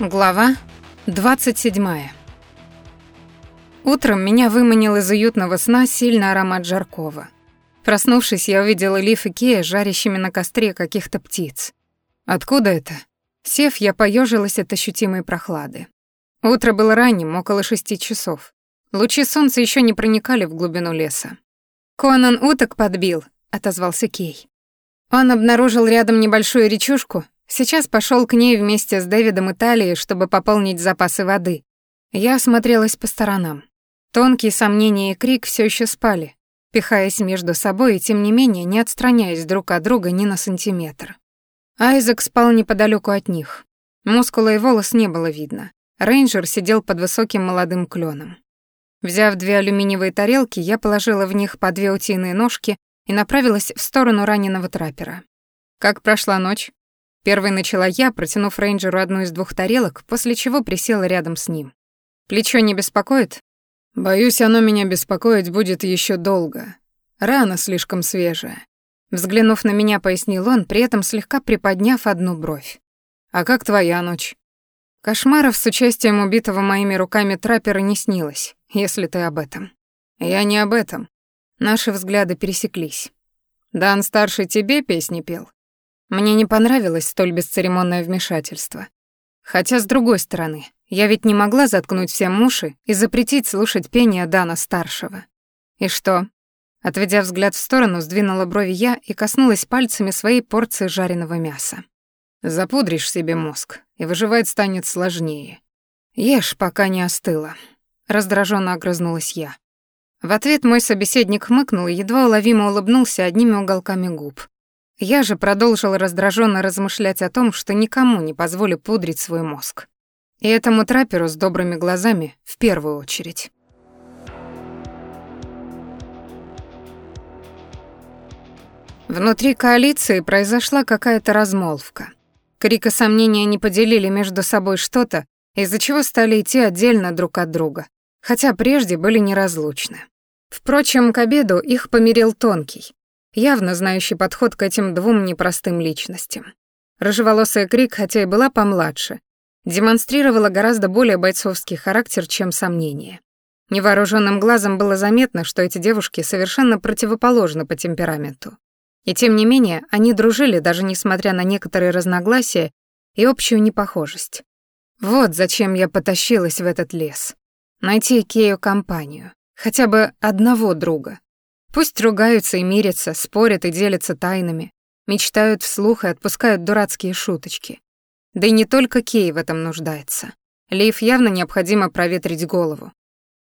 Глава 27. Утром меня выманил из уютного сна сильный аромат жаркого. Проснувшись, я увидела Лиф и Кея жарящими на костре каких-то птиц. Откуда это? Сев, я поежилась от ощутимой прохлады. Утро было ранним, около шести часов. Лучи солнца еще не проникали в глубину леса. «Конан уток подбил», — отозвался Кей. Он обнаружил рядом небольшую речушку Сейчас пошел к ней вместе с Дэвидом и Талией, чтобы пополнить запасы воды. Я осмотрелась по сторонам. Тонкие сомнения и крик все еще спали, пихаясь между собой и тем не менее не отстраняясь друг от друга ни на сантиметр. Айзек спал неподалеку от них. Мускула и волос не было видно. Рейнджер сидел под высоким молодым кленом. Взяв две алюминиевые тарелки, я положила в них по две утиные ножки и направилась в сторону раненого траппера. «Как прошла ночь?» Первой начала я, протянув рейнджеру одну из двух тарелок, после чего присела рядом с ним. «Плечо не беспокоит?» «Боюсь, оно меня беспокоить будет еще долго. Рана слишком свежая». Взглянув на меня, пояснил он, при этом слегка приподняв одну бровь. «А как твоя ночь?» Кошмаров с участием убитого моими руками траппера не снилось, если ты об этом. Я не об этом. Наши взгляды пересеклись. Дан старший тебе песни пел? Мне не понравилось столь бесцеремонное вмешательство. Хотя, с другой стороны, я ведь не могла заткнуть всем уши и запретить слушать пение Дана-старшего. И что? Отведя взгляд в сторону, сдвинула брови я и коснулась пальцами своей порции жареного мяса. Запудришь себе мозг, и выживать станет сложнее. Ешь, пока не остыло. Раздраженно огрызнулась я. В ответ мой собеседник хмыкнул и едва уловимо улыбнулся одними уголками губ. Я же продолжила раздраженно размышлять о том, что никому не позволю пудрить свой мозг. И этому трапперу с добрыми глазами в первую очередь. Внутри коалиции произошла какая-то размолвка. Крик сомнения не поделили между собой что-то, из-за чего стали идти отдельно друг от друга, хотя прежде были неразлучны. Впрочем, к обеду их помирил Тонкий, явно знающий подход к этим двум непростым личностям. Рыжеволосая Крик, хотя и была помладше, демонстрировала гораздо более бойцовский характер, чем сомнение. Невооруженным глазом было заметно, что эти девушки совершенно противоположны по темпераменту. И тем не менее, они дружили, даже несмотря на некоторые разногласия и общую непохожесть. Вот зачем я потащилась в этот лес. Найти Кею компанию, хотя бы одного друга, Пусть ругаются и мирятся, спорят и делятся тайнами, мечтают вслух и отпускают дурацкие шуточки. Да и не только Кей в этом нуждается. Лив явно необходимо проветрить голову.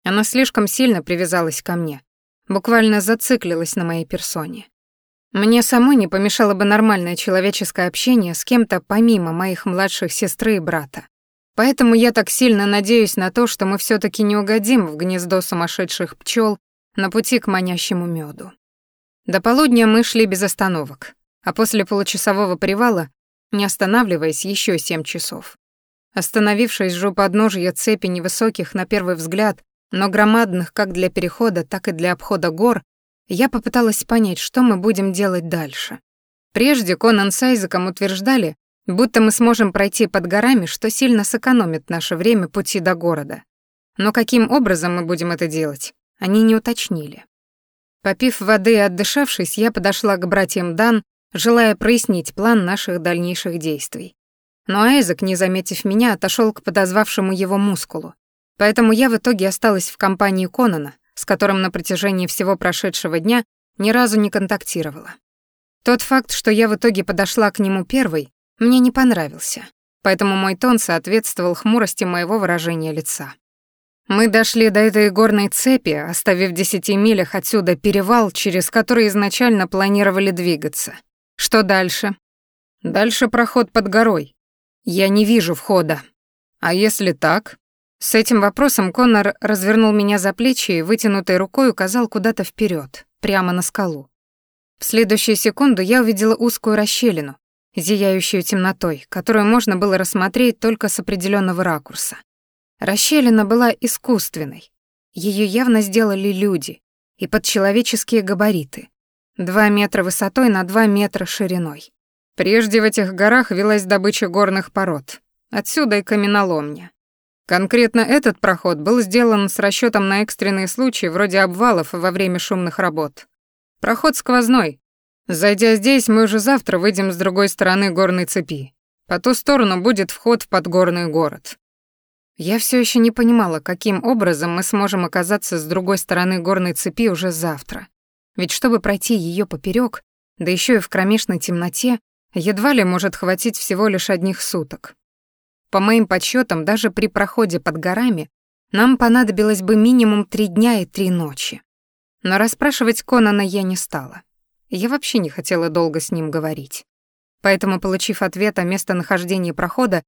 Она слишком сильно привязалась ко мне, буквально зациклилась на моей персоне. Мне самой не помешало бы нормальное человеческое общение с кем-то помимо моих младших сестры и брата. Поэтому я так сильно надеюсь на то, что мы все таки не угодим в гнездо сумасшедших пчел на пути к манящему меду. До полудня мы шли без остановок, а после получасового привала, не останавливаясь, еще семь часов. Остановившись же у подножия цепи невысоких на первый взгляд, но громадных как для перехода, так и для обхода гор, я попыталась понять, что мы будем делать дальше. Прежде Конан с Айзеком утверждали, будто мы сможем пройти под горами, что сильно сэкономит наше время пути до города. Но каким образом мы будем это делать? Они не уточнили. Попив воды и отдышавшись, я подошла к братьям Дан, желая прояснить план наших дальнейших действий. Но Айзек, не заметив меня, отошел к подозвавшему его мускулу. Поэтому я в итоге осталась в компании Конана, с которым на протяжении всего прошедшего дня ни разу не контактировала. Тот факт, что я в итоге подошла к нему первой, мне не понравился, поэтому мой тон соответствовал хмурости моего выражения лица. Мы дошли до этой горной цепи, оставив в десяти милях отсюда перевал, через который изначально планировали двигаться. Что дальше? Дальше проход под горой. Я не вижу входа. А если так? С этим вопросом Коннор развернул меня за плечи и вытянутой рукой указал куда-то вперед, прямо на скалу. В следующую секунду я увидела узкую расщелину, зияющую темнотой, которую можно было рассмотреть только с определенного ракурса. Расщелина была искусственной. Ее явно сделали люди и под человеческие габариты. Два метра высотой на два метра шириной. Прежде в этих горах велась добыча горных пород. Отсюда и каменоломня. Конкретно этот проход был сделан с расчетом на экстренные случаи вроде обвалов во время шумных работ. Проход сквозной. Зайдя здесь, мы уже завтра выйдем с другой стороны горной цепи. По ту сторону будет вход в подгорный город. Я все еще не понимала, каким образом мы сможем оказаться с другой стороны горной цепи уже завтра. Ведь чтобы пройти ее поперек, да еще и в кромешной темноте, едва ли может хватить всего лишь одних суток. По моим подсчетам, даже при проходе под горами нам понадобилось бы минимум три дня и три ночи. Но расспрашивать Конана я не стала. Я вообще не хотела долго с ним говорить. Поэтому, получив ответ о местонахождении прохода,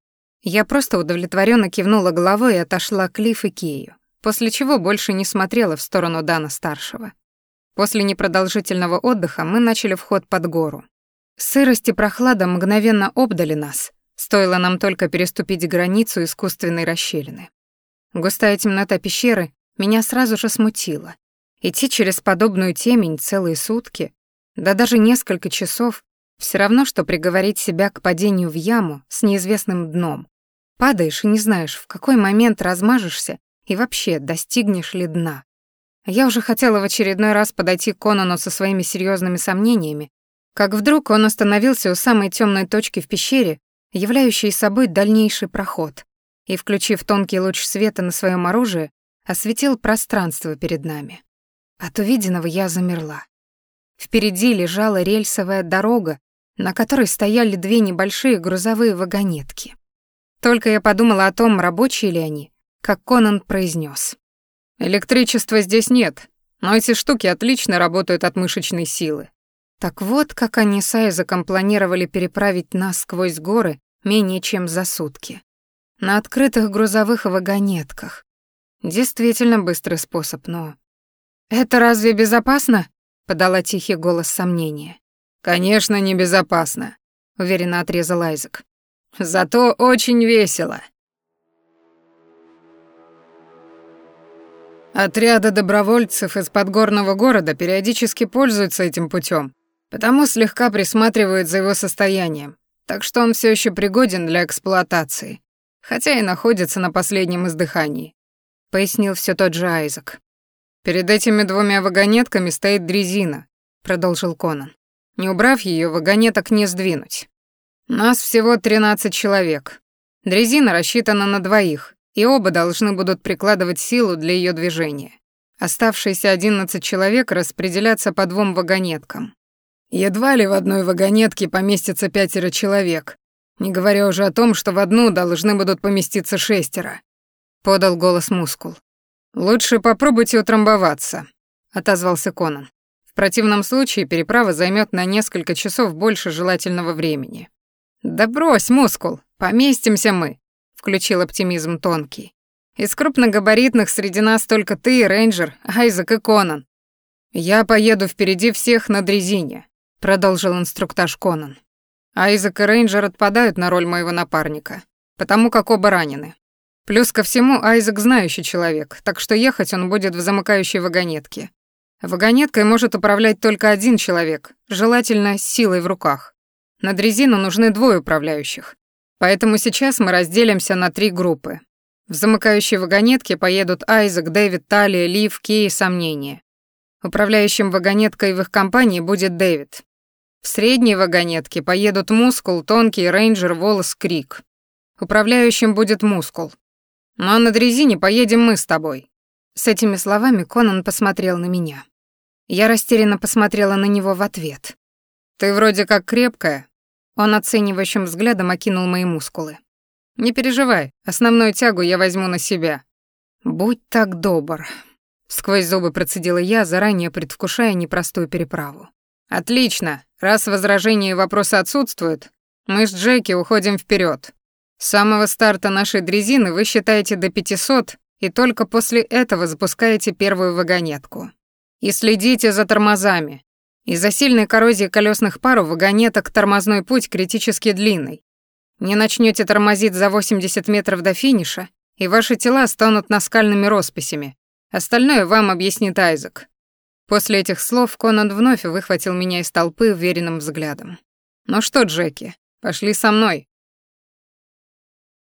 я просто удовлетворенно кивнула головой и отошла к Лиф и Кею, после чего больше не смотрела в сторону Дана-старшего. После непродолжительного отдыха мы начали вход под гору. Сырость и прохлада мгновенно обдали нас, стоило нам только переступить границу искусственной расщелины. Густая темнота пещеры меня сразу же смутила. Идти через подобную темень целые сутки, да даже несколько часов, все равно, что приговорить себя к падению в яму с неизвестным дном. Падаешь и не знаешь, в какой момент размажешься и вообще достигнешь ли дна. Я уже хотела в очередной раз подойти к Конану со своими серьезными сомнениями, как вдруг он остановился у самой темной точки в пещере, являющей собой дальнейший проход, и, включив тонкий луч света на своем оружии, осветил пространство перед нами. От увиденного я замерла. Впереди лежала рельсовая дорога, на которой стояли две небольшие грузовые вагонетки. Только я подумала о том, рабочие ли они, как Конан произнес: Электричества здесь нет, но эти штуки отлично работают от мышечной силы. Так вот, как они с Айзеком планировали переправить нас сквозь горы менее чем за сутки. На открытых грузовых вагонетках. Действительно быстрый способ, но... «Это разве безопасно?» — подала тихий голос сомнения. «Конечно, небезопасно», — уверенно отрезал Айзек. «Зато очень весело». Отряды добровольцев из подгорного города периодически пользуются этим путем, потому слегка присматривают за его состоянием, так что он все еще пригоден для эксплуатации, хотя и находится на последнем издыхании», — пояснил все тот же Айзек. «Перед этими двумя вагонетками стоит дрезина», — продолжил Конан. «Не убрав ее, вагонеток не сдвинуть. Нас всего 13 человек. Дрезина рассчитана на двоих, и оба должны будут прикладывать силу для ее движения. Оставшиеся 11 человек распределятся по двум вагонеткам. Едва ли в одной вагонетке поместится пятеро человек, не говоря уже о том, что в одну должны будут поместиться шестеро. Подал голос мускул. «Лучше попробуйте утрамбоваться», — отозвался Конан. «В противном случае переправа займет на несколько часов больше желательного времени». «Да брось, мускул, поместимся мы», включил оптимизм тонкий. Из крупногабаритных среди нас только ты, Рейнджер, Айзек и Конан. Я поеду впереди всех на дрезине, продолжил инструктаж Конан. Айзек и Рейнджер отпадают на роль моего напарника, потому как оба ранены. Плюс ко всему, Айзек знающий человек, так что ехать он будет в замыкающей вагонетке. Вагонеткой может управлять только один человек, желательно с силой в руках. На дрезину нужны двое управляющих. Поэтому сейчас мы разделимся на три группы. В замыкающей вагонетке поедут Айзек, Дэвид, Талия, Лив, Кей и Сомнения. Управляющим вагонеткой в их компании будет Дэвид. В средней вагонетке поедут Мускул, Тонкий, Рейнджер, Волос, Крик. Управляющим будет Мускул. Ну а на дрезине поедем мы с тобой. С этими словами Конан посмотрел на меня. Я растерянно посмотрела на него в ответ. Ты вроде как крепкая, он оценивающим взглядом окинул мои мускулы. «Не переживай, основную тягу я возьму на себя». «Будь так добр», — сквозь зубы процедила я, заранее предвкушая непростую переправу. «Отлично. Раз возражения и вопросы отсутствуют, мы с Джеки уходим вперед. С самого старта нашей дрезины вы считаете до 500 и только после этого запускаете первую вагонетку. И следите за тормозами. Из-за сильной коррозии колесных пар у вагонеток тормозной путь критически длинный. Не начнете тормозить за 80 метров до финиша, и ваши тела станут наскальными росписями. Остальное вам объяснит Айзек. После этих слов Конан вновь выхватил меня из толпы уверенным взглядом. «Ну что, Джеки, пошли со мной.